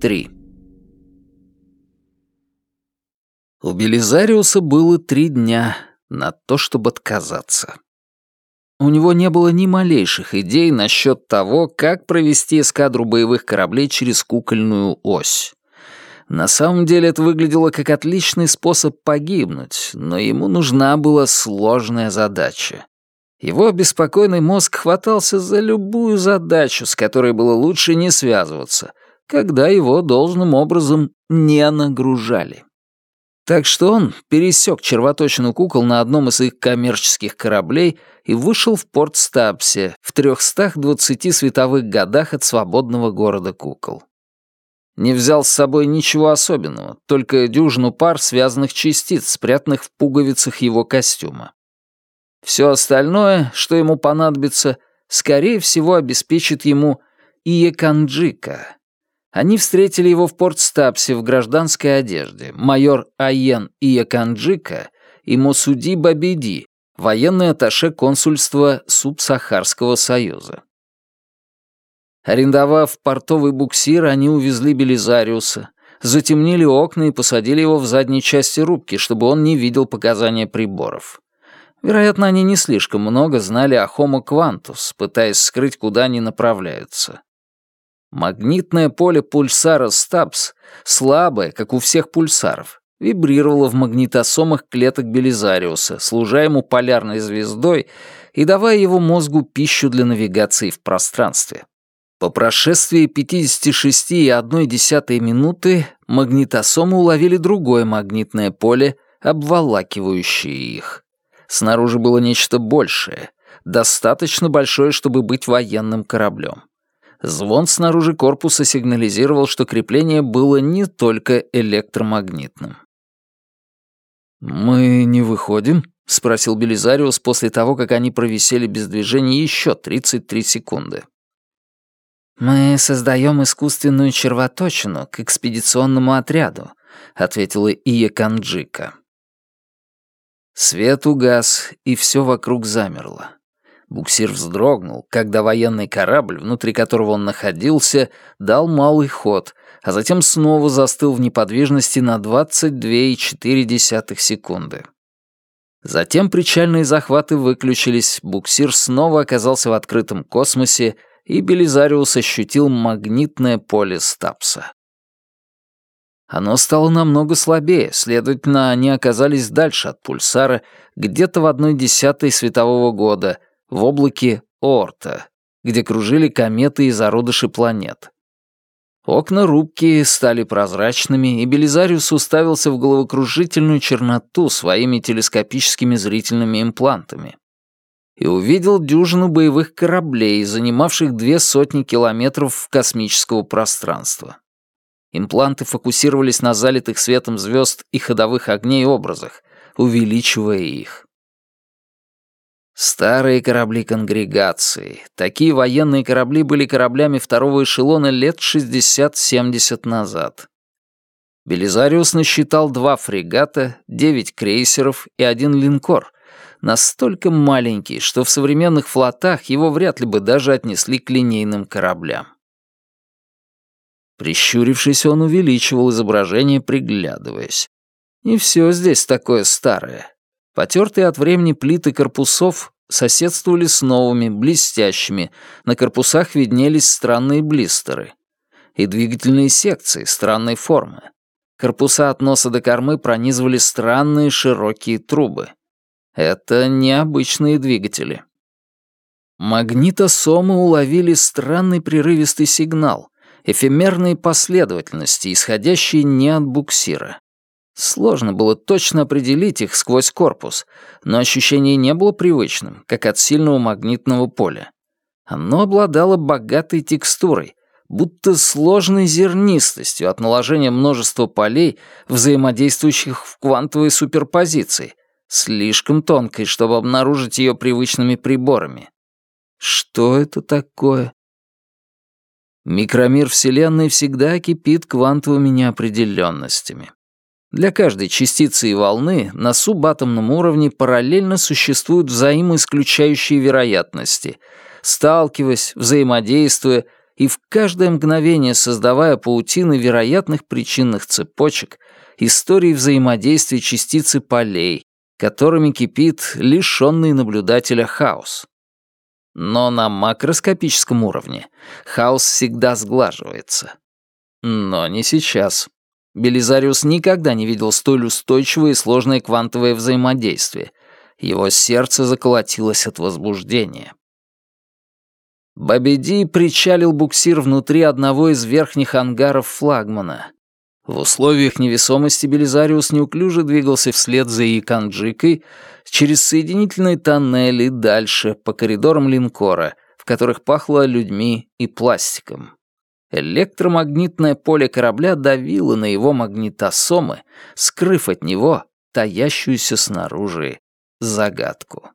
3. У Белизариуса было три дня на то, чтобы отказаться. У него не было ни малейших идей насчет того, как провести эскадру боевых кораблей через кукольную ось. На самом деле это выглядело как отличный способ погибнуть, но ему нужна была сложная задача. Его беспокойный мозг хватался за любую задачу, с которой было лучше не связываться, когда его должным образом не нагружали. Так что он пересек червоточину кукол на одном из их коммерческих кораблей и вышел в порт Стапсе в 320 световых годах от свободного города кукол. Не взял с собой ничего особенного, только дюжину пар связанных частиц, спрятанных в пуговицах его костюма. Все остальное, что ему понадобится, скорее всего обеспечит ему Иеканджика, они встретили его в Порт-Стапсе в гражданской одежде, майор Аен Ияканджика и Мосуди Бабиди, военный атташе консульства Субсахарского союза. Арендовав портовый буксир, они увезли Белизариуса, затемнили окна и посадили его в задней части рубки, чтобы он не видел показания приборов. Вероятно, они не слишком много знали о Homo Quantus, пытаясь скрыть, куда они направляются. Магнитное поле пульсара Стабс, слабое, как у всех пульсаров, вибрировало в магнитосомах клеток Белизариуса, служа ему полярной звездой и давая его мозгу пищу для навигации в пространстве. По прошествии 56,1 минуты магнитосомы уловили другое магнитное поле, обволакивающее их. Снаружи было нечто большее, достаточно большое, чтобы быть военным кораблем. Звон снаружи корпуса сигнализировал, что крепление было не только электромагнитным. «Мы не выходим?» — спросил Белизариус после того, как они провисели без движения еще 33 секунды. «Мы создаем искусственную червоточину к экспедиционному отряду», — ответила Ия Канджика. Свет угас, и все вокруг замерло. Буксир вздрогнул, когда военный корабль, внутри которого он находился, дал малый ход, а затем снова застыл в неподвижности на 22,4 секунды. Затем причальные захваты выключились, буксир снова оказался в открытом космосе, и Белизариус ощутил магнитное поле Стапса. Оно стало намного слабее, следовательно, они оказались дальше от пульсара, где-то в одной десятой светового года — в облаке Орта, где кружили кометы и зародыши планет. Окна рубки стали прозрачными, и Белизариус уставился в головокружительную черноту своими телескопическими зрительными имплантами. И увидел дюжину боевых кораблей, занимавших две сотни километров космического пространства. Импланты фокусировались на залитых светом звезд и ходовых огней образах, увеличивая их. Старые корабли конгрегации. Такие военные корабли были кораблями второго эшелона лет 60-70 назад. Белизариус насчитал два фрегата, девять крейсеров и один линкор, настолько маленький, что в современных флотах его вряд ли бы даже отнесли к линейным кораблям. Прищурившись, он увеличивал изображение, приглядываясь. И все здесь такое старое. Потертые от времени плиты корпусов соседствовали с новыми, блестящими, на корпусах виднелись странные блистеры. И двигательные секции странной формы. Корпуса от носа до кормы пронизывали странные широкие трубы. Это необычные двигатели. Магнитосомы уловили странный прерывистый сигнал, эфемерные последовательности, исходящие не от буксира. Сложно было точно определить их сквозь корпус, но ощущение не было привычным, как от сильного магнитного поля. Оно обладало богатой текстурой, будто сложной зернистостью от наложения множества полей, взаимодействующих в квантовой суперпозиции, слишком тонкой, чтобы обнаружить ее привычными приборами. Что это такое? Микромир Вселенной всегда кипит квантовыми неопределенностями. Для каждой частицы и волны на субатомном уровне параллельно существуют взаимоисключающие вероятности, сталкиваясь, взаимодействуя и в каждое мгновение создавая паутины вероятных причинных цепочек, истории взаимодействия частицы полей, которыми кипит лишенный наблюдателя хаос. Но на макроскопическом уровне хаос всегда сглаживается. Но не сейчас. Белизариус никогда не видел столь устойчивое и сложное квантовое взаимодействие. Его сердце заколотилось от возбуждения. Бабеди причалил буксир внутри одного из верхних ангаров флагмана. В условиях невесомости Белизариус неуклюже двигался вслед за Яканджикой через соединительные тоннели дальше по коридорам линкора, в которых пахло людьми и пластиком. Электромагнитное поле корабля давило на его магнитосомы, скрыв от него таящуюся снаружи загадку.